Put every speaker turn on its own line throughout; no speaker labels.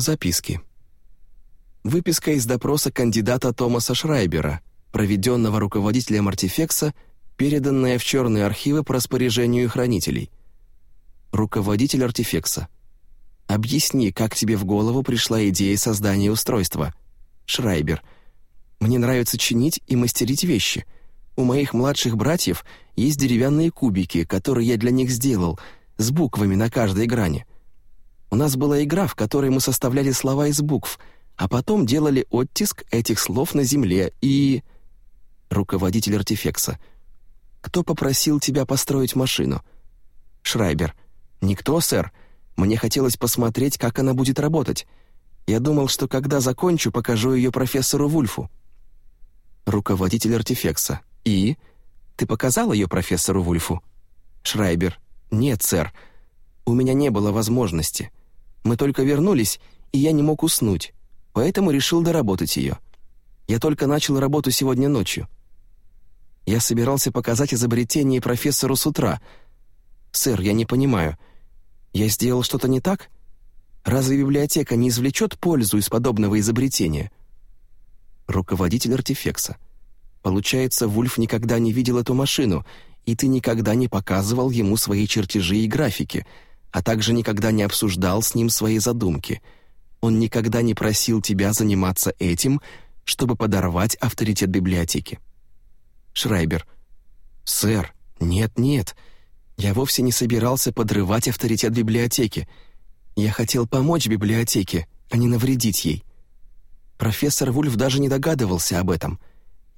Записки. Выписка из допроса кандидата Томаса Шрайбера, проведенного руководителем артефекса, переданная в черные архивы по распоряжению хранителей. Руководитель артефекса. Объясни, как тебе в голову пришла идея создания устройства. Шрайбер. Мне нравится чинить и мастерить вещи. У моих младших братьев есть деревянные кубики, которые я для них сделал, с буквами на каждой грани. У нас была игра, в которой мы составляли слова из букв, а потом делали оттиск этих слов на земле и... Руководитель артефекса. «Кто попросил тебя построить машину?» Шрайбер. «Никто, сэр. Мне хотелось посмотреть, как она будет работать. Я думал, что когда закончу, покажу ее профессору Вульфу». Руководитель артефекса. «И? Ты показал ее профессору Вульфу?» Шрайбер. «Нет, сэр. У меня не было возможности. Мы только вернулись, и я не мог уснуть, поэтому решил доработать ее. Я только начал работу сегодня ночью. Я собирался показать изобретение профессору с утра. Сэр, я не понимаю. Я сделал что-то не так? Разве библиотека не извлечет пользу из подобного изобретения? Руководитель артефекса. Получается, Вульф никогда не видел эту машину, и ты никогда не показывал ему свои чертежи и графики — а также никогда не обсуждал с ним свои задумки. Он никогда не просил тебя заниматься этим, чтобы подорвать авторитет библиотеки. Шрайбер. «Сэр, нет-нет, я вовсе не собирался подрывать авторитет библиотеки. Я хотел помочь библиотеке, а не навредить ей. Профессор Вульф даже не догадывался об этом.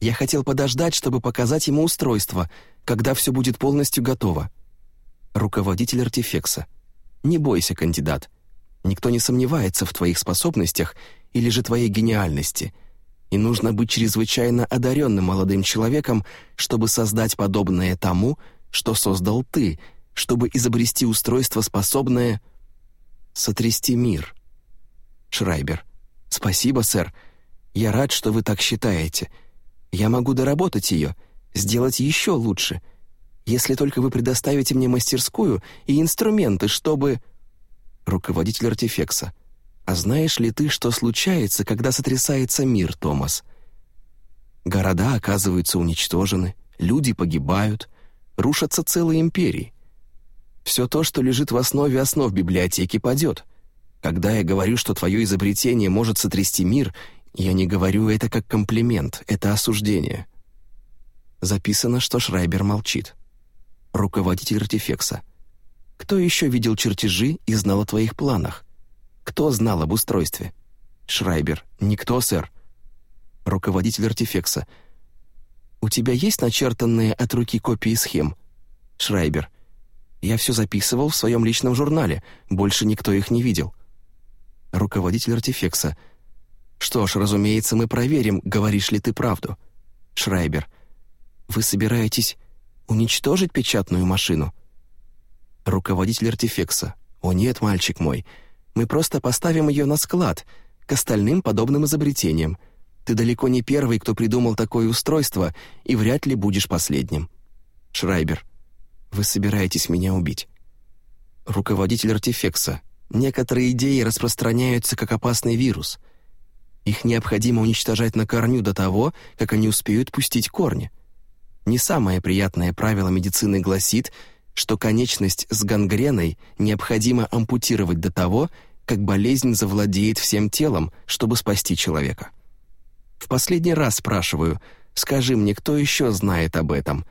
Я хотел подождать, чтобы показать ему устройство, когда все будет полностью готово. Руководитель артефекса. Не бойся, кандидат. Никто не сомневается в твоих способностях или же твоей гениальности. И нужно быть чрезвычайно одаренным молодым человеком, чтобы создать подобное тому, что создал ты, чтобы изобрести устройство, способное сотрясти мир. Шрайбер. Спасибо, сэр. Я рад, что вы так считаете. Я могу доработать ее, сделать еще лучше — если только вы предоставите мне мастерскую и инструменты, чтобы...» Руководитель артефекса. «А знаешь ли ты, что случается, когда сотрясается мир, Томас?» Города оказываются уничтожены, люди погибают, рушатся целые империи. Все то, что лежит в основе основ библиотеки, падет. Когда я говорю, что твое изобретение может сотрясти мир, я не говорю это как комплимент, это осуждение. Записано, что Шрайбер молчит руководитель артефекса. Кто еще видел чертежи и знал о твоих планах? Кто знал об устройстве? Шрайбер. Никто, сэр. Руководитель артефекса. У тебя есть начертанные от руки копии схем? Шрайбер. Я все записывал в своем личном журнале, больше никто их не видел. Руководитель артефекса. Что ж, разумеется, мы проверим, говоришь ли ты правду. Шрайбер. Вы собираетесь уничтожить печатную машину?» Руководитель артефекса. «О нет, мальчик мой, мы просто поставим ее на склад, к остальным подобным изобретениям. Ты далеко не первый, кто придумал такое устройство, и вряд ли будешь последним». Шрайбер. «Вы собираетесь меня убить?» Руководитель артефекса. «Некоторые идеи распространяются как опасный вирус. Их необходимо уничтожать на корню до того, как они успеют пустить корни. Не самое приятное правило медицины гласит, что конечность с гангреной необходимо ампутировать до того, как болезнь завладеет всем телом, чтобы спасти человека. В последний раз спрашиваю, скажи мне, кто еще знает об этом,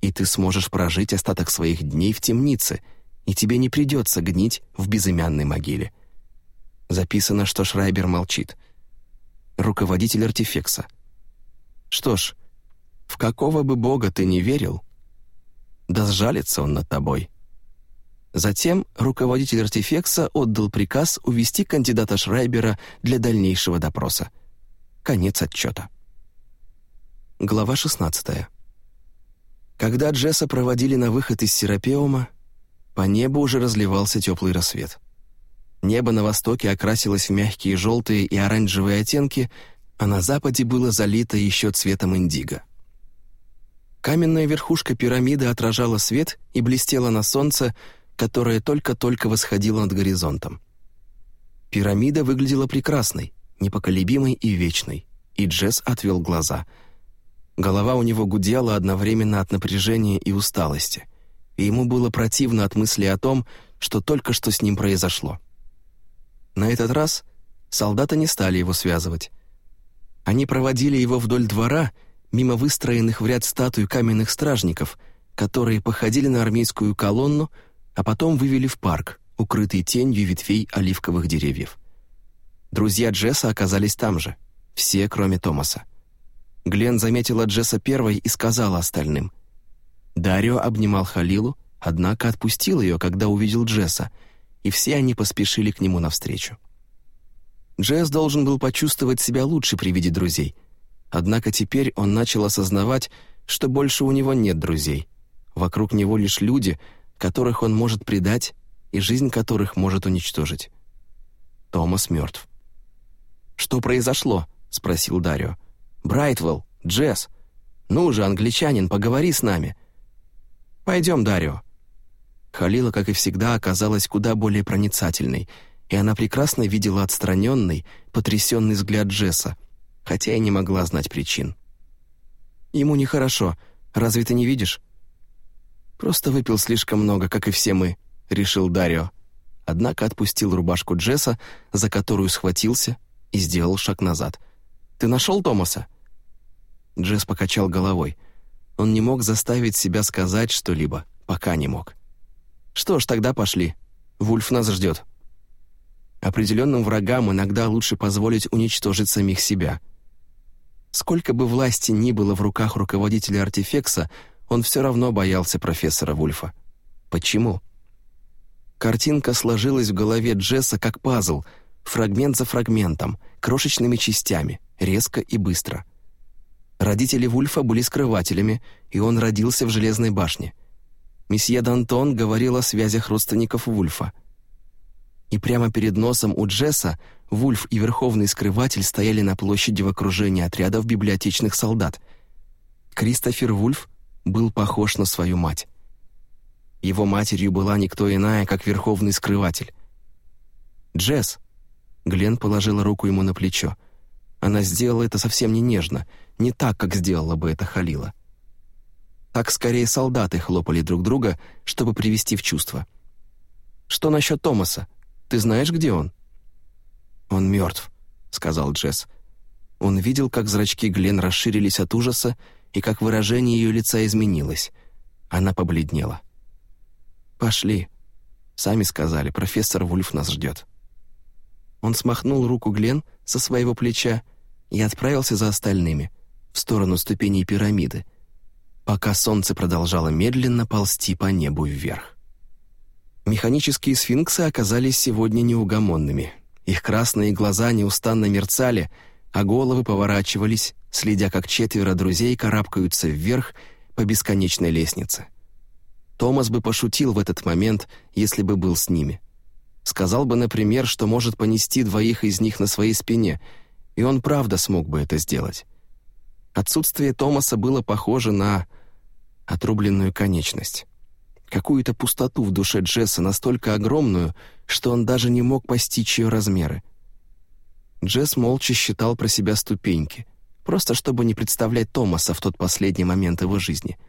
и ты сможешь прожить остаток своих дней в темнице, и тебе не придется гнить в безымянной могиле. Записано, что Шрайбер молчит. Руководитель артефекса. Что ж, в какого бы бога ты не верил, да сжалится он над тобой. Затем руководитель артефекса отдал приказ увести кандидата Шрайбера для дальнейшего допроса. Конец отчета. Глава 16. Когда Джесса проводили на выход из Серапеума, по небу уже разливался теплый рассвет. Небо на востоке окрасилось в мягкие желтые и оранжевые оттенки, а на западе было залито еще цветом индиго. Каменная верхушка пирамиды отражала свет и блестела на солнце, которое только-только восходило над горизонтом. Пирамида выглядела прекрасной, непоколебимой и вечной, и Джесс отвел глаза. Голова у него гудела одновременно от напряжения и усталости, и ему было противно от мысли о том, что только что с ним произошло. На этот раз солдаты не стали его связывать. Они проводили его вдоль двора, мимо выстроенных в ряд статуй каменных стражников, которые походили на армейскую колонну, а потом вывели в парк, укрытый тенью ветвей оливковых деревьев. Друзья Джесса оказались там же, все, кроме Томаса. Глен заметила Джесса первой и сказала остальным. Дарио обнимал Халилу, однако отпустил ее, когда увидел Джесса, и все они поспешили к нему навстречу. Джесс должен был почувствовать себя лучше при виде друзей, однако теперь он начал осознавать, что больше у него нет друзей. Вокруг него лишь люди, которых он может предать и жизнь которых может уничтожить. Томас мертв. «Что произошло?» — спросил Дарио. «Брайтвелл, Джесс. Ну же, англичанин, поговори с нами». «Пойдем, Дарио». Халила, как и всегда, оказалась куда более проницательной, и она прекрасно видела отстраненный, потрясенный взгляд Джесса, хотя и не могла знать причин. «Ему нехорошо. Разве ты не видишь?» «Просто выпил слишком много, как и все мы», — решил Дарио. Однако отпустил рубашку Джесса, за которую схватился, и сделал шаг назад. «Ты нашел Томаса?» Джесс покачал головой. Он не мог заставить себя сказать что-либо, пока не мог. «Что ж, тогда пошли. Вульф нас ждет». Определенным врагам иногда лучше позволить уничтожить самих себя. Сколько бы власти ни было в руках руководителя артефекса, он все равно боялся профессора Вульфа. Почему? Картинка сложилась в голове Джесса как пазл, фрагмент за фрагментом, крошечными частями, резко и быстро. Родители Вульфа были скрывателями, и он родился в Железной башне. Месье Д'Антон говорил о связях родственников Вульфа. И прямо перед носом у Джесса Вульф и Верховный Скрыватель стояли на площади в окружении отрядов библиотечных солдат. Кристофер Вульф был похож на свою мать. Его матерью была никто иная, как Верховный Скрыватель. «Джесс!» Глен положила руку ему на плечо. Она сделала это совсем не нежно, не так, как сделала бы это Халила. Так скорее солдаты хлопали друг друга, чтобы привести в чувство. «Что насчет Томаса? Ты знаешь, где он?» «Он мертв», — сказал Джесс. Он видел, как зрачки Глен расширились от ужаса и как выражение ее лица изменилось. Она побледнела. «Пошли». Сами сказали, профессор Вульф нас ждет. Он смахнул руку Глен со своего плеча и отправился за остальными, в сторону ступеней пирамиды, пока солнце продолжало медленно ползти по небу вверх. Механические сфинксы оказались сегодня неугомонными. Их красные глаза неустанно мерцали, а головы поворачивались, следя, как четверо друзей карабкаются вверх по бесконечной лестнице. Томас бы пошутил в этот момент, если бы был с ними. Сказал бы, например, что может понести двоих из них на своей спине, и он правда смог бы это сделать. Отсутствие Томаса было похоже на отрубленную конечность. Какую-то пустоту в душе Джесса настолько огромную, что он даже не мог постичь ее размеры. Джесс молча считал про себя ступеньки, просто чтобы не представлять Томаса в тот последний момент его жизни —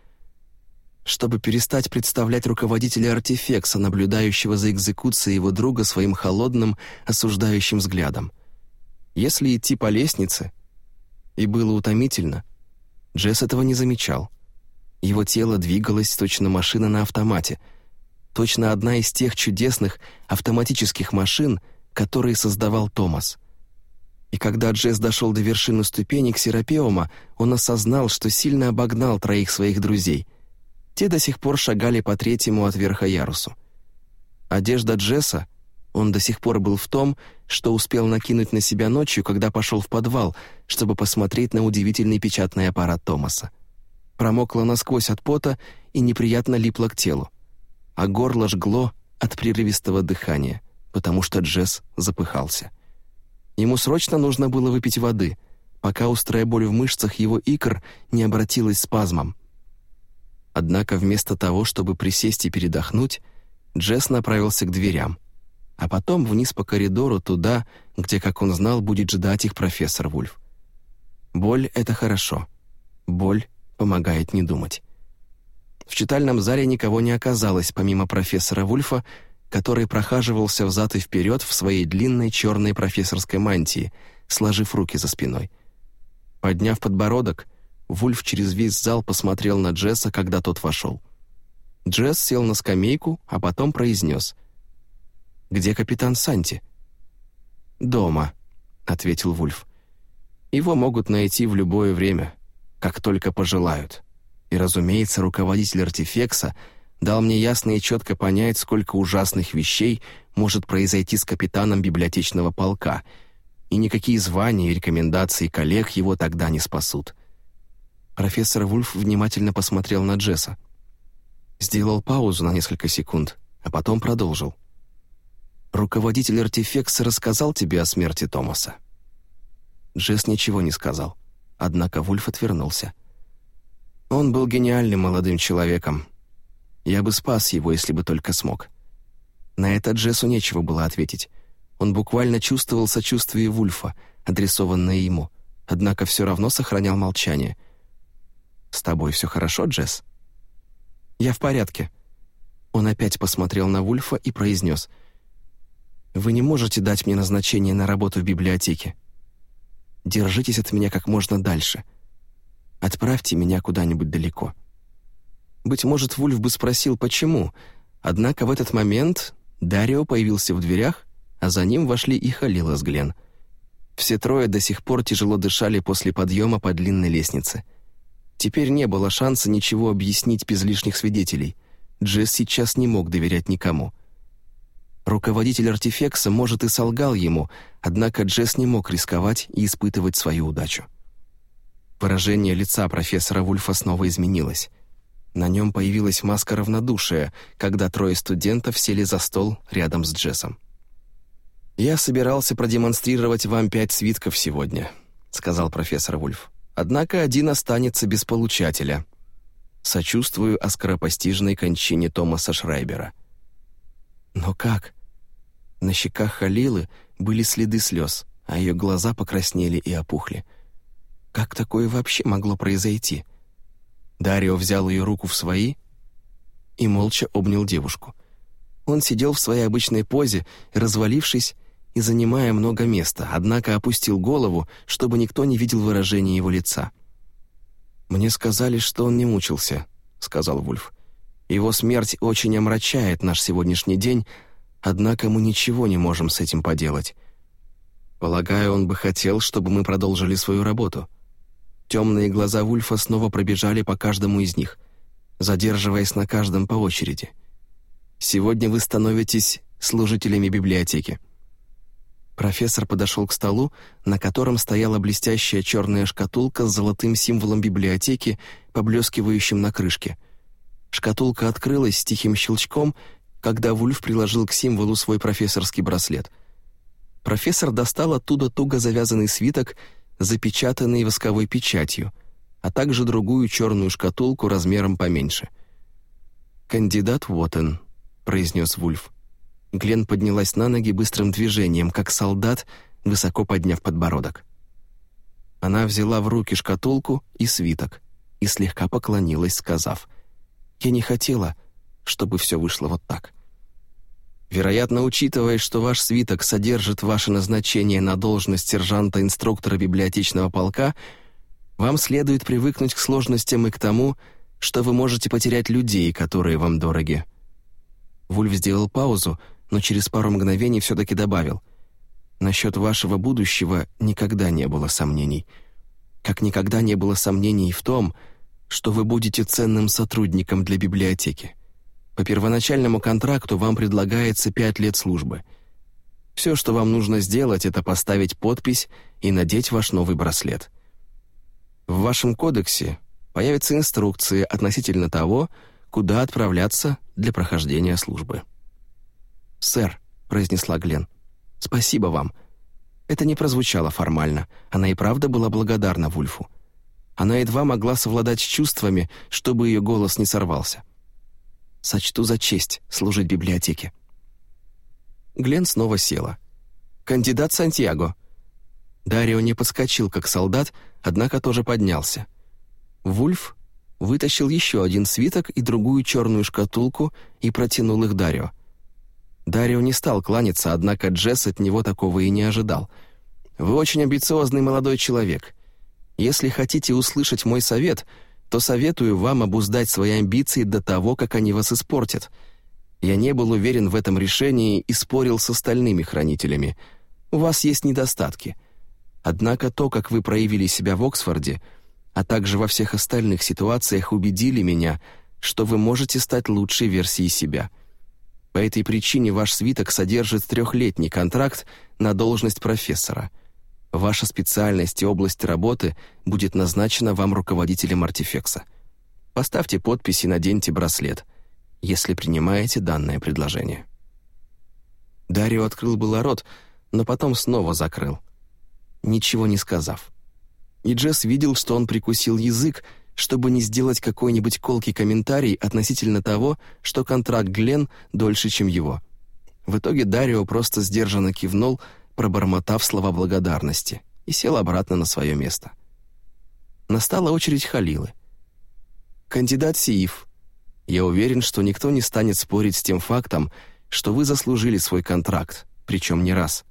чтобы перестать представлять руководителя артефекса, наблюдающего за экзекуцией его друга своим холодным, осуждающим взглядом. Если идти по лестнице, и было утомительно, Джесс этого не замечал. Его тело двигалось точно машина на автомате, точно одна из тех чудесных автоматических машин, которые создавал Томас. И когда Джесс дошел до вершины ступенек Серапеума, он осознал, что сильно обогнал троих своих друзей — те до сих пор шагали по третьему от верха ярусу. Одежда Джесса, он до сих пор был в том, что успел накинуть на себя ночью, когда пошел в подвал, чтобы посмотреть на удивительный печатный аппарат Томаса. Промокла насквозь от пота и неприятно липла к телу. А горло жгло от прерывистого дыхания, потому что Джесс запыхался. Ему срочно нужно было выпить воды, пока острая боль в мышцах его икр не обратилась спазмом. Однако вместо того, чтобы присесть и передохнуть, Джесс направился к дверям. а потом вниз по коридору туда, где, как он знал, будет ждать их профессор Вульф. Боль — это хорошо. Боль помогает не думать. В читальном зале никого не оказалось, помимо профессора Вульфа, который прохаживался взад и вперед в своей длинной черной профессорской мантии, сложив руки за спиной. Подняв подбородок, Вульф через весь зал посмотрел на Джесса, когда тот вошел. Джесс сел на скамейку, а потом произнес. «Где капитан Санти?» «Дома», — ответил Вульф. «Его могут найти в любое время, как только пожелают». И, разумеется, руководитель артефекса дал мне ясно и четко понять, сколько ужасных вещей может произойти с капитаном библиотечного полка, и никакие звания и рекомендации коллег его тогда не спасут. Профессор Вульф внимательно посмотрел на Джесса. Сделал паузу на несколько секунд, а потом продолжил. «Руководитель артефекса рассказал тебе о смерти Томаса?» Джесс ничего не сказал, однако Вульф отвернулся. Он был гениальным молодым человеком. Я бы спас его, если бы только смог. На это Джессу нечего было ответить. Он буквально чувствовал сочувствие Вульфа, адресованное ему, однако все равно сохранял молчание. «С тобой все хорошо, Джесс?» «Я в порядке». Он опять посмотрел на Вульфа и произнес. «Вы не можете дать мне назначение на работу в библиотеке. Держитесь от меня как можно дальше. Отправьте меня куда-нибудь далеко». Быть может, Вульф бы спросил, почему, однако в этот момент Дарио появился в дверях, а за ним вошли и Халила с Глен. Все трое до сих пор тяжело дышали после подъема по длинной лестнице. Теперь не было шанса ничего объяснить без лишних свидетелей. Джесс сейчас не мог доверять никому. Руководитель артефекса, может, и солгал ему, однако Джесс не мог рисковать и испытывать свою удачу. Выражение лица профессора Вульфа снова изменилось. На нем появилась маска равнодушия, когда трое студентов сели за стол рядом с Джессом. «Я собирался продемонстрировать вам пять свитков сегодня», — сказал профессор Вульф. «Однако один останется без получателя. Сочувствую о скоропостижной кончине Томаса Шрайбера». «Но как?» На щеках Халилы были следы слез, а ее глаза покраснели и опухли. Как такое вообще могло произойти? Дарио взял ее руку в свои и молча обнял девушку. Он сидел в своей обычной позе, развалившись и занимая много места, однако опустил голову, чтобы никто не видел выражения его лица. «Мне сказали, что он не мучился», — сказал Вульф. «Его смерть очень омрачает наш сегодняшний день, однако мы ничего не можем с этим поделать. Полагаю, он бы хотел, чтобы мы продолжили свою работу». Темные глаза Вульфа снова пробежали по каждому из них, задерживаясь на каждом по очереди. «Сегодня вы становитесь служителями библиотеки». Профессор подошел к столу, на котором стояла блестящая черная шкатулка с золотым символом библиотеки, поблескивающим на крышке. Шкатулка открылась с тихим щелчком, когда Вульф приложил к символу свой профессорский браслет. Профессор достал оттуда туго завязанный свиток запечатанный восковой печатью, а также другую черную шкатулку размером поменьше. «Кандидат Уоттен», — произнес Вульф. Глен поднялась на ноги быстрым движением, как солдат, высоко подняв подбородок. Она взяла в руки шкатулку и свиток и слегка поклонилась, сказав, «Я не хотела, чтобы все вышло вот так». Вероятно, учитывая, что ваш свиток содержит ваше назначение на должность сержанта-инструктора библиотечного полка, вам следует привыкнуть к сложностям и к тому, что вы можете потерять людей, которые вам дороги». Вульф сделал паузу, но через пару мгновений все-таки добавил. «Насчет вашего будущего никогда не было сомнений. Как никогда не было сомнений в том, что вы будете ценным сотрудником для библиотеки. По первоначальному контракту вам предлагается пять лет службы. Все, что вам нужно сделать, это поставить подпись и надеть ваш новый браслет. В вашем кодексе появятся инструкции относительно того, куда отправляться для прохождения службы. «Сэр», — произнесла Глен, — «спасибо вам». Это не прозвучало формально, она и правда была благодарна Вульфу. Она едва могла совладать с чувствами, чтобы ее голос не сорвался сочту за честь служить библиотеке». Глен снова села. «Кандидат Сантьяго». Дарио не подскочил, как солдат, однако тоже поднялся. Вульф вытащил еще один свиток и другую черную шкатулку и протянул их Дарио. Дарио не стал кланяться, однако Джесс от него такого и не ожидал. «Вы очень амбициозный молодой человек. Если хотите услышать мой совет, то советую вам обуздать свои амбиции до того, как они вас испортят. Я не был уверен в этом решении и спорил с остальными хранителями. У вас есть недостатки. Однако то, как вы проявили себя в Оксфорде, а также во всех остальных ситуациях убедили меня, что вы можете стать лучшей версией себя». По этой причине ваш свиток содержит трехлетний контракт на должность профессора. Ваша специальность и область работы будет назначена вам руководителем артефекса. Поставьте подпись и наденьте браслет, если принимаете данное предложение». Дарио открыл было рот, но потом снова закрыл, ничего не сказав. И Джесс видел, что он прикусил язык, чтобы не сделать какой-нибудь колкий комментарий относительно того, что контракт Глен дольше, чем его. В итоге Дарио просто сдержанно кивнул, пробормотав слова благодарности, и сел обратно на свое место. Настала очередь Халилы. «Кандидат Сииф, я уверен, что никто не станет спорить с тем фактом, что вы заслужили свой контракт, причем не раз.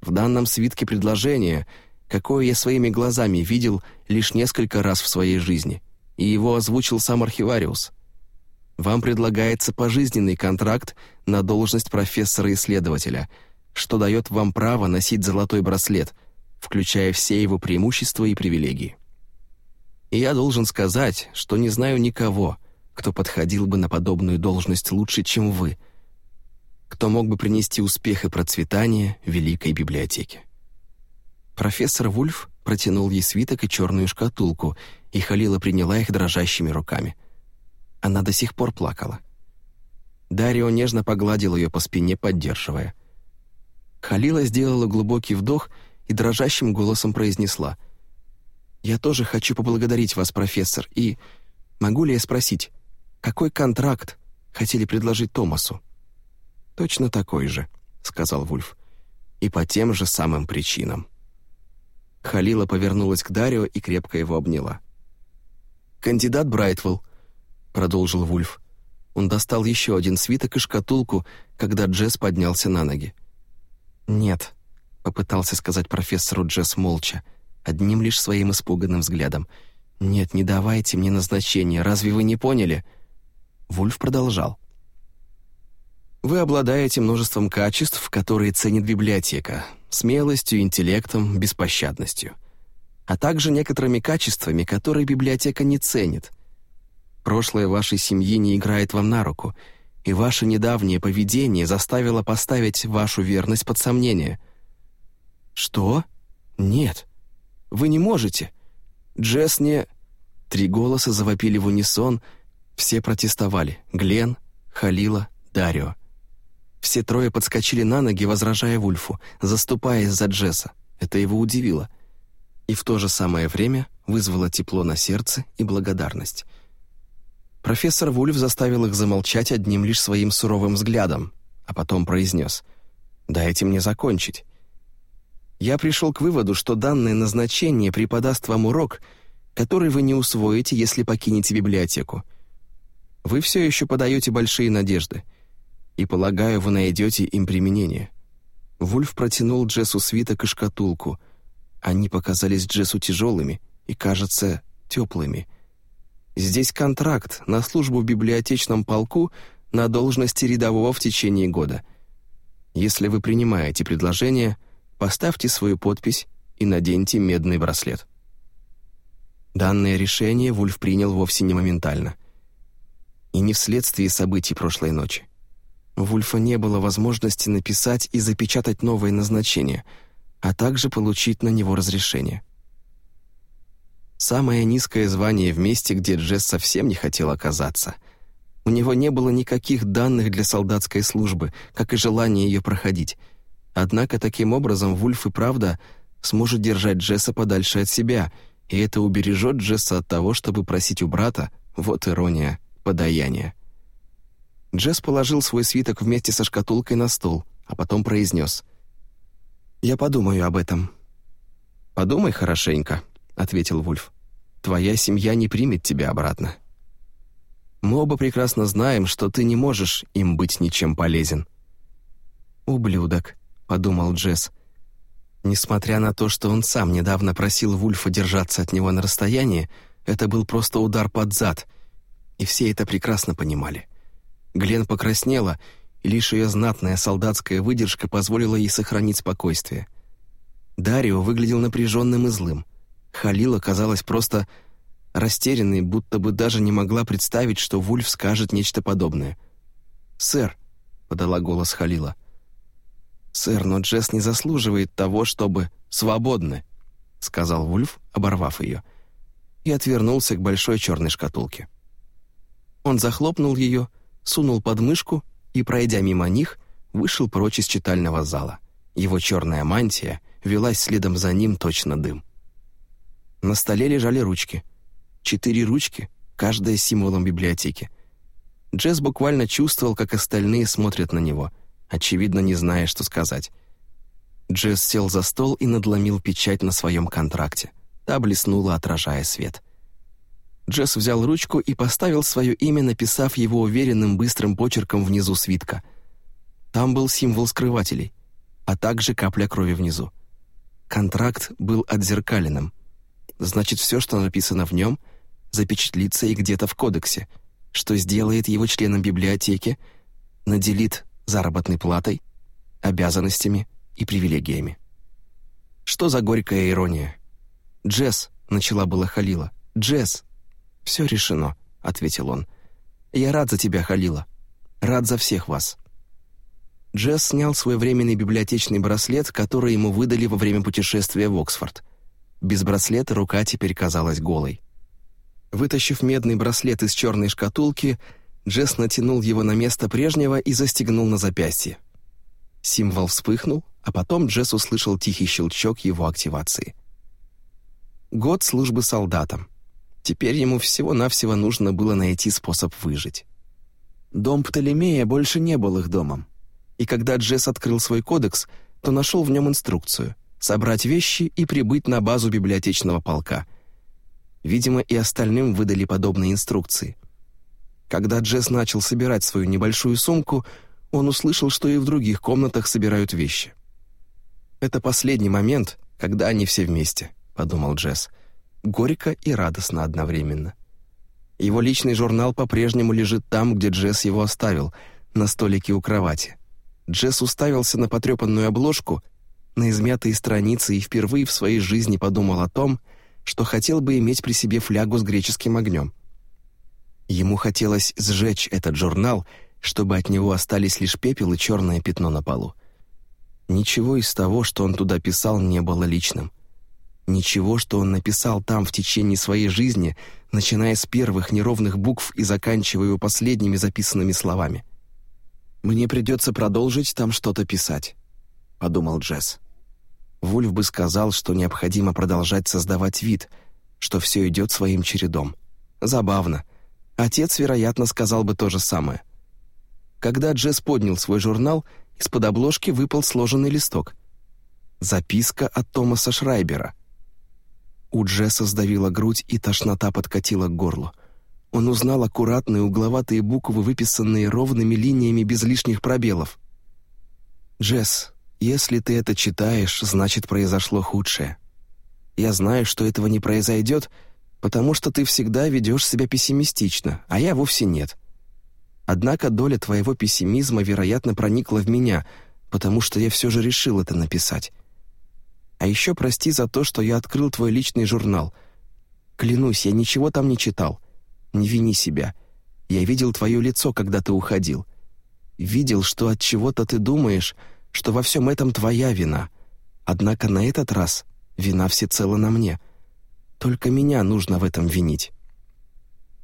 В данном свитке предложения — какое я своими глазами видел лишь несколько раз в своей жизни, и его озвучил сам архивариус. Вам предлагается пожизненный контракт на должность профессора-исследователя, что дает вам право носить золотой браслет, включая все его преимущества и привилегии. И я должен сказать, что не знаю никого, кто подходил бы на подобную должность лучше, чем вы, кто мог бы принести успех и процветание Великой библиотеке. Профессор Вульф протянул ей свиток и черную шкатулку, и Халила приняла их дрожащими руками. Она до сих пор плакала. Дарио нежно погладил ее по спине, поддерживая. Халила сделала глубокий вдох и дрожащим голосом произнесла. «Я тоже хочу поблагодарить вас, профессор, и... Могу ли я спросить, какой контракт хотели предложить Томасу?» «Точно такой же», — сказал Вульф. «И по тем же самым причинам». Халила повернулась к Дарио и крепко его обняла. «Кандидат Брайтвелл», — продолжил Вульф. Он достал еще один свиток и шкатулку, когда Джесс поднялся на ноги. «Нет», — попытался сказать профессору Джесс молча, одним лишь своим испуганным взглядом. «Нет, не давайте мне назначения, разве вы не поняли?» Вульф продолжал. Вы обладаете множеством качеств, которые ценит библиотека, смелостью, интеллектом, беспощадностью, а также некоторыми качествами, которые библиотека не ценит. Прошлое вашей семьи не играет вам на руку, и ваше недавнее поведение заставило поставить вашу верность под сомнение. Что? Нет. Вы не можете. Джесс не... Три голоса завопили в унисон, все протестовали. Глен, Халила, Дарио. Все трое подскочили на ноги, возражая Вульфу, заступаясь за Джесса. Это его удивило. И в то же самое время вызвало тепло на сердце и благодарность. Профессор Вульф заставил их замолчать одним лишь своим суровым взглядом, а потом произнес «Дайте мне закончить». Я пришел к выводу, что данное назначение преподаст вам урок, который вы не усвоите, если покинете библиотеку. Вы все еще подаете большие надежды — и, полагаю, вы найдете им применение». Вульф протянул Джессу свиток и шкатулку. Они показались Джессу тяжелыми и, кажется, теплыми. «Здесь контракт на службу в библиотечном полку на должности рядового в течение года. Если вы принимаете предложение, поставьте свою подпись и наденьте медный браслет». Данное решение Вульф принял вовсе не моментально. И не вследствие событий прошлой ночи. Вульфа не было возможности написать и запечатать новое назначение, а также получить на него разрешение. Самое низкое звание в месте, где Джесс совсем не хотел оказаться. У него не было никаких данных для солдатской службы, как и желания ее проходить. Однако таким образом Вульф и правда сможет держать Джесса подальше от себя, и это убережет Джесса от того, чтобы просить у брата, вот ирония, подаяние. Джесс положил свой свиток вместе со шкатулкой на стол, а потом произнес. «Я подумаю об этом». «Подумай хорошенько», — ответил Вульф. «Твоя семья не примет тебя обратно». «Мы оба прекрасно знаем, что ты не можешь им быть ничем полезен». «Ублюдок», — подумал Джесс. Несмотря на то, что он сам недавно просил Вульфа держаться от него на расстоянии, это был просто удар под зад, и все это прекрасно понимали. Глен покраснела, и лишь ее знатная солдатская выдержка позволила ей сохранить спокойствие. Дарио выглядел напряженным и злым. Халила казалась просто растерянной, будто бы даже не могла представить, что Вульф скажет нечто подобное. «Сэр», — подала голос Халила, — «сэр, но Джесс не заслуживает того, чтобы свободны», — сказал Вульф, оборвав ее, и отвернулся к большой черной шкатулке. Он захлопнул ее, сунул под мышку и, пройдя мимо них, вышел прочь из читального зала. Его черная мантия велась следом за ним точно дым. На столе лежали ручки. Четыре ручки, каждая с символом библиотеки. Джесс буквально чувствовал, как остальные смотрят на него, очевидно, не зная, что сказать. Джесс сел за стол и надломил печать на своем контракте. Та блеснула, отражая свет. Джесс взял ручку и поставил свое имя, написав его уверенным быстрым почерком внизу свитка. Там был символ скрывателей, а также капля крови внизу. Контракт был отзеркаленным. Значит, все, что написано в нем, запечатлится и где-то в кодексе, что сделает его членом библиотеки, наделит заработной платой, обязанностями и привилегиями. Что за горькая ирония? «Джесс», — начала была Халила, — «Джесс, «Все решено», — ответил он. «Я рад за тебя, Халила. Рад за всех вас». Джесс снял свой временный библиотечный браслет, который ему выдали во время путешествия в Оксфорд. Без браслета рука теперь казалась голой. Вытащив медный браслет из черной шкатулки, Джесс натянул его на место прежнего и застегнул на запястье. Символ вспыхнул, а потом Джесс услышал тихий щелчок его активации. Год службы солдатам. Теперь ему всего-навсего нужно было найти способ выжить. Дом Птолемея больше не был их домом. И когда Джесс открыл свой кодекс, то нашел в нем инструкцию — собрать вещи и прибыть на базу библиотечного полка. Видимо, и остальным выдали подобные инструкции. Когда Джесс начал собирать свою небольшую сумку, он услышал, что и в других комнатах собирают вещи. «Это последний момент, когда они все вместе», — подумал Джесс — горько и радостно одновременно. Его личный журнал по-прежнему лежит там, где Джесс его оставил, на столике у кровати. Джесс уставился на потрепанную обложку, на измятые страницы и впервые в своей жизни подумал о том, что хотел бы иметь при себе флягу с греческим огнем. Ему хотелось сжечь этот журнал, чтобы от него остались лишь пепел и черное пятно на полу. Ничего из того, что он туда писал, не было личным. Ничего, что он написал там в течение своей жизни, начиная с первых неровных букв и заканчивая его последними записанными словами. «Мне придется продолжить там что-то писать», — подумал Джесс. Вульф бы сказал, что необходимо продолжать создавать вид, что все идет своим чередом. Забавно. Отец, вероятно, сказал бы то же самое. Когда Джесс поднял свой журнал, из-под обложки выпал сложенный листок. Записка от Томаса Шрайбера — у Джесса сдавила грудь, и тошнота подкатила к горлу. Он узнал аккуратные угловатые буквы, выписанные ровными линиями без лишних пробелов. «Джесс, если ты это читаешь, значит, произошло худшее. Я знаю, что этого не произойдет, потому что ты всегда ведешь себя пессимистично, а я вовсе нет. Однако доля твоего пессимизма, вероятно, проникла в меня, потому что я все же решил это написать. А еще прости за то, что я открыл твой личный журнал. Клянусь, я ничего там не читал. Не вини себя. Я видел твое лицо, когда ты уходил. Видел, что от чего-то ты думаешь, что во всем этом твоя вина. Однако на этот раз вина всецело на мне. Только меня нужно в этом винить.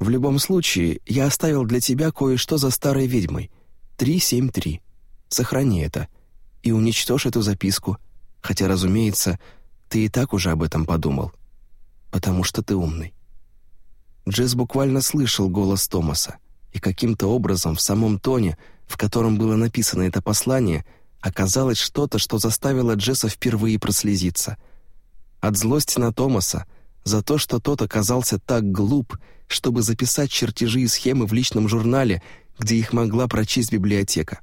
В любом случае, я оставил для тебя кое-что за старой ведьмой. 373. Сохрани это. И уничтожь эту записку — Хотя, разумеется, ты и так уже об этом подумал. Потому что ты умный. Джесс буквально слышал голос Томаса, и каким-то образом в самом тоне, в котором было написано это послание, оказалось что-то, что заставило Джесса впервые прослезиться. От злости на Томаса, за то, что тот оказался так глуп, чтобы записать чертежи и схемы в личном журнале, где их могла прочесть библиотека.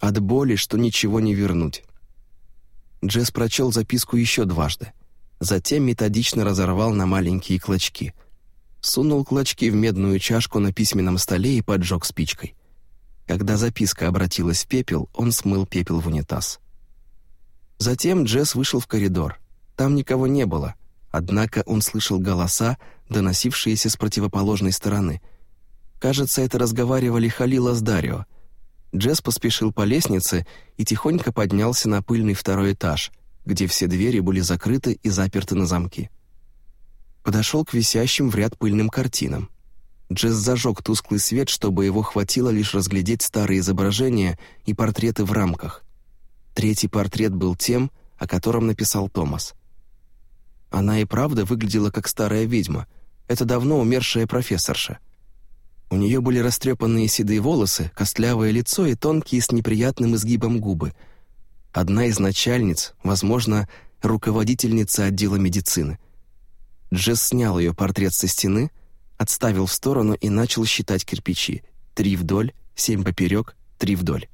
От боли, что ничего не вернуть. Джесс прочел записку еще дважды. Затем методично разорвал на маленькие клочки. Сунул клочки в медную чашку на письменном столе и поджег спичкой. Когда записка обратилась в пепел, он смыл пепел в унитаз. Затем Джесс вышел в коридор. Там никого не было, однако он слышал голоса, доносившиеся с противоположной стороны. Кажется, это разговаривали Халила с Дарио. Джесс поспешил по лестнице и тихонько поднялся на пыльный второй этаж, где все двери были закрыты и заперты на замки. Подошел к висящим в ряд пыльным картинам. Джесс зажег тусклый свет, чтобы его хватило лишь разглядеть старые изображения и портреты в рамках. Третий портрет был тем, о котором написал Томас. Она и правда выглядела как старая ведьма. Это давно умершая профессорша. У нее были растрепанные седые волосы, костлявое лицо и тонкие с неприятным изгибом губы. Одна из начальниц, возможно, руководительница отдела медицины. Джесс снял ее портрет со стены — отставил в сторону и начал считать кирпичи. Три вдоль, семь поперек, три вдоль.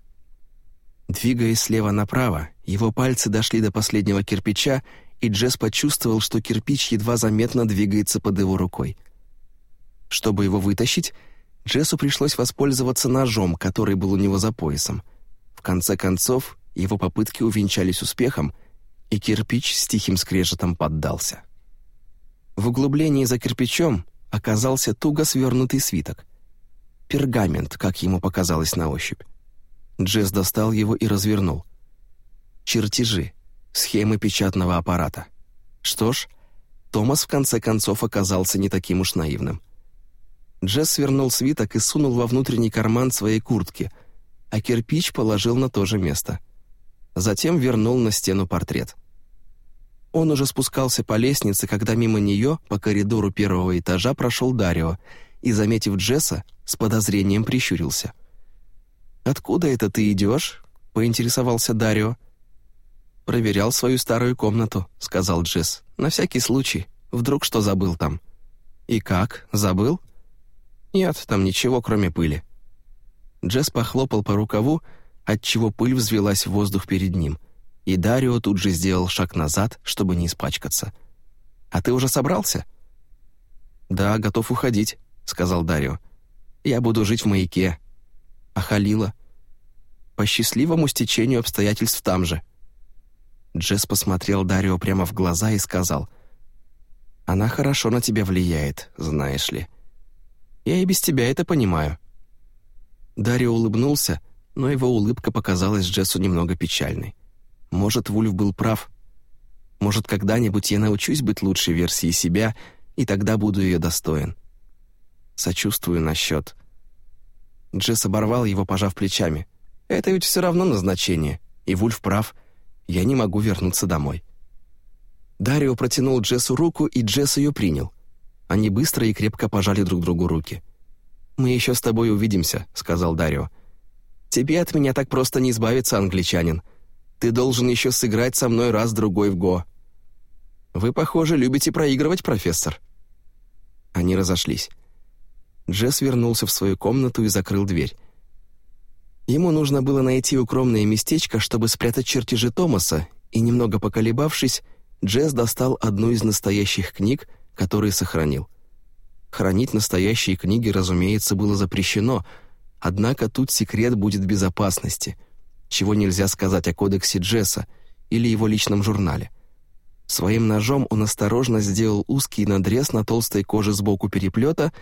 Двигаясь слева направо, его пальцы дошли до последнего кирпича, и Джесс почувствовал, что кирпич едва заметно двигается под его рукой. Чтобы его вытащить, Джессу пришлось воспользоваться ножом, который был у него за поясом. В конце концов, его попытки увенчались успехом, и кирпич с тихим скрежетом поддался. В углублении за кирпичом оказался туго свернутый свиток. Пергамент, как ему показалось на ощупь. Джесс достал его и развернул. Чертежи, схемы печатного аппарата. Что ж, Томас в конце концов оказался не таким уж наивным. Джесс свернул свиток и сунул во внутренний карман своей куртки, а кирпич положил на то же место. Затем вернул на стену портрет. Он уже спускался по лестнице, когда мимо нее по коридору первого этажа прошел Дарио и, заметив Джесса, с подозрением прищурился. «Откуда это ты идешь?» — поинтересовался Дарио. «Проверял свою старую комнату», — сказал Джесс. «На всякий случай. Вдруг что забыл там». «И как? Забыл?» «Нет, там ничего, кроме пыли». Джесс похлопал по рукаву, отчего пыль взвелась в воздух перед ним — и Дарио тут же сделал шаг назад, чтобы не испачкаться. «А ты уже собрался?» «Да, готов уходить», — сказал Дарио. «Я буду жить в маяке». «А Халила?» «По счастливому стечению обстоятельств там же». Джесс посмотрел Дарио прямо в глаза и сказал, «Она хорошо на тебя влияет, знаешь ли. Я и без тебя это понимаю». Дарио улыбнулся, но его улыбка показалась Джессу немного печальной. Может, Вульф был прав. Может, когда-нибудь я научусь быть лучшей версией себя, и тогда буду ее достоин. Сочувствую насчет. Джесс оборвал его, пожав плечами. «Это ведь все равно назначение, и Вульф прав. Я не могу вернуться домой». Дарио протянул Джессу руку, и Джесс ее принял. Они быстро и крепко пожали друг другу руки. «Мы еще с тобой увидимся», — сказал Дарио. «Тебе от меня так просто не избавиться, англичанин. Ты должен еще сыграть со мной раз-другой в го». «Вы, похоже, любите проигрывать, профессор». Они разошлись. Джесс вернулся в свою комнату и закрыл дверь. Ему нужно было найти укромное местечко, чтобы спрятать чертежи Томаса, и, немного поколебавшись, Джесс достал одну из настоящих книг, которые сохранил. Хранить настоящие книги, разумеется, было запрещено, однако тут секрет будет безопасности — чего нельзя сказать о кодексе Джесса или его личном журнале. Своим ножом он осторожно сделал узкий надрез на толстой коже сбоку переплета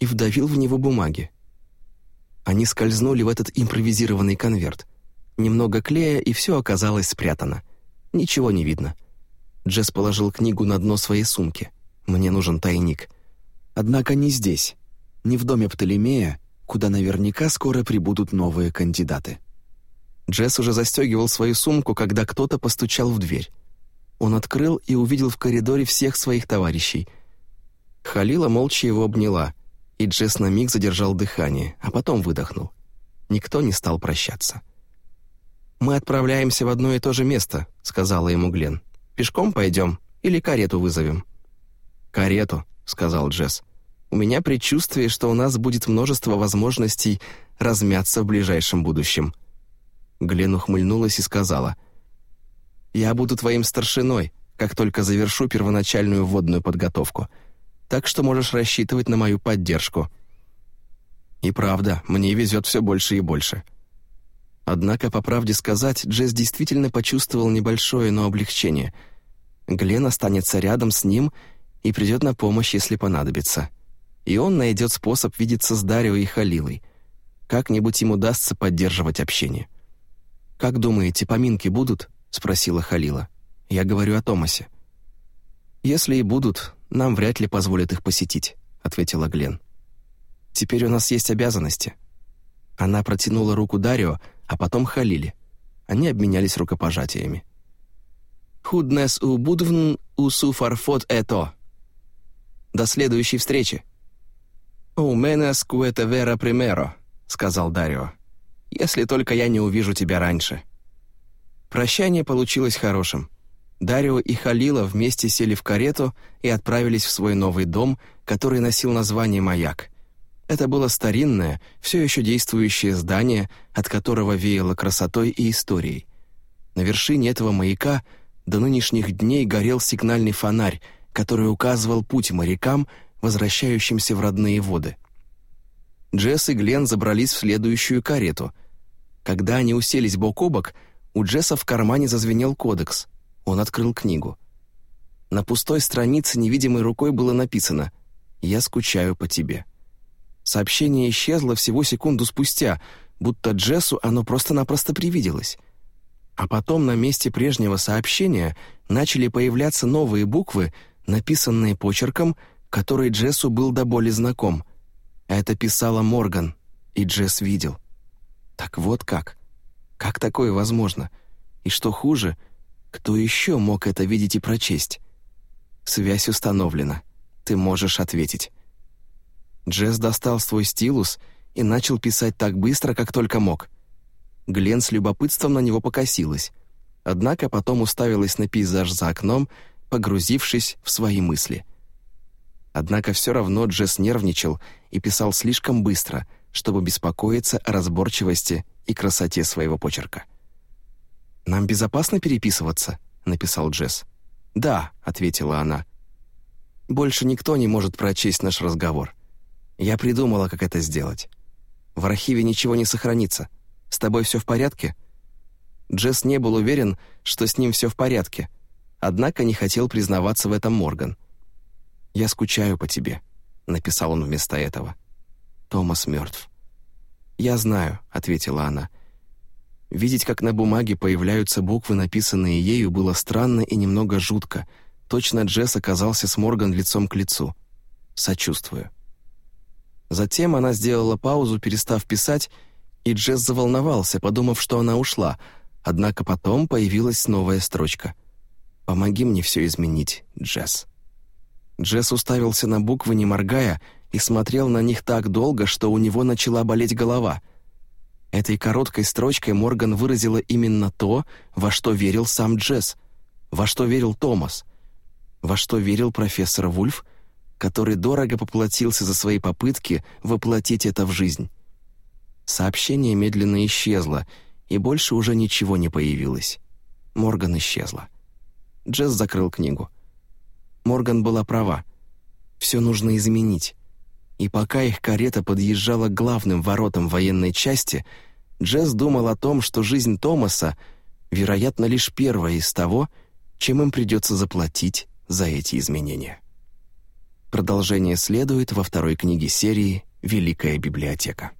и вдавил в него бумаги. Они скользнули в этот импровизированный конверт. Немного клея, и все оказалось спрятано. Ничего не видно. Джесс положил книгу на дно своей сумки. «Мне нужен тайник». Однако не здесь, не в доме Птолемея, куда наверняка скоро прибудут новые кандидаты. Джесс уже застегивал свою сумку, когда кто-то постучал в дверь. Он открыл и увидел в коридоре всех своих товарищей. Халила молча его обняла, и Джесс на миг задержал дыхание, а потом выдохнул. Никто не стал прощаться. «Мы отправляемся в одно и то же место», — сказала ему Глен. «Пешком пойдем или карету вызовем?» «Карету», — сказал Джесс. «У меня предчувствие, что у нас будет множество возможностей размяться в ближайшем будущем». Глен ухмыльнулась и сказала. «Я буду твоим старшиной, как только завершу первоначальную водную подготовку. Так что можешь рассчитывать на мою поддержку». И правда, мне везет все больше и больше. Однако, по правде сказать, Джесс действительно почувствовал небольшое, но облегчение. Глен останется рядом с ним и придет на помощь, если понадобится. И он найдет способ видеться с Дарио и Халилой. Как-нибудь им удастся поддерживать общение. «Как думаете, поминки будут?» — спросила Халила. «Я говорю о Томасе». «Если и будут, нам вряд ли позволят их посетить», — ответила Глен. «Теперь у нас есть обязанности». Она протянула руку Дарио, а потом Халиле. Они обменялись рукопожатиями. «Худнес у будвн у суфарфот это». «До следующей встречи». «У куэте вера примеро», — сказал Дарио. «Если только я не увижу тебя раньше». Прощание получилось хорошим. Дарио и Халила вместе сели в карету и отправились в свой новый дом, который носил название «Маяк». Это было старинное, все еще действующее здание, от которого веяло красотой и историей. На вершине этого маяка до нынешних дней горел сигнальный фонарь, который указывал путь морякам, возвращающимся в родные воды. Джесс и Глен забрались в следующую карету. Когда они уселись бок о бок, у Джесса в кармане зазвенел кодекс. Он открыл книгу. На пустой странице невидимой рукой было написано «Я скучаю по тебе». Сообщение исчезло всего секунду спустя, будто Джессу оно просто-напросто привиделось. А потом на месте прежнего сообщения начали появляться новые буквы, написанные почерком, который Джессу был до боли знаком. Это писала Морган, и Джесс видел. Так вот как. Как такое возможно? И что хуже, кто еще мог это видеть и прочесть? Связь установлена. Ты можешь ответить. Джесс достал свой стилус и начал писать так быстро, как только мог. Глен с любопытством на него покосилась, однако потом уставилась на пейзаж за окном, погрузившись в свои мысли. Однако все равно Джесс нервничал и писал слишком быстро, чтобы беспокоиться о разборчивости и красоте своего почерка. «Нам безопасно переписываться?» — написал Джесс. «Да», — ответила она. «Больше никто не может прочесть наш разговор. Я придумала, как это сделать. В архиве ничего не сохранится. С тобой все в порядке?» Джесс не был уверен, что с ним все в порядке, однако не хотел признаваться в этом Морган. «Я скучаю по тебе», — написал он вместо этого. «Томас мертв». «Я знаю», — ответила она. Видеть, как на бумаге появляются буквы, написанные ею, было странно и немного жутко. Точно Джесс оказался с Морган лицом к лицу. «Сочувствую». Затем она сделала паузу, перестав писать, и Джесс заволновался, подумав, что она ушла, однако потом появилась новая строчка. «Помоги мне все изменить, Джесс». Джесс уставился на буквы, не моргая, и смотрел на них так долго, что у него начала болеть голова. Этой короткой строчкой Морган выразила именно то, во что верил сам Джесс, во что верил Томас, во что верил профессор Вульф который дорого поплатился за свои попытки воплотить это в жизнь. Сообщение медленно исчезло, и больше уже ничего не появилось. Морган исчезла. Джесс закрыл книгу. Морган была права. Все нужно изменить. И пока их карета подъезжала к главным воротам военной части, Джесс думал о том, что жизнь Томаса, вероятно, лишь первая из того, чем им придется заплатить за эти изменения. Продолжение следует во второй книге серии «Великая библиотека».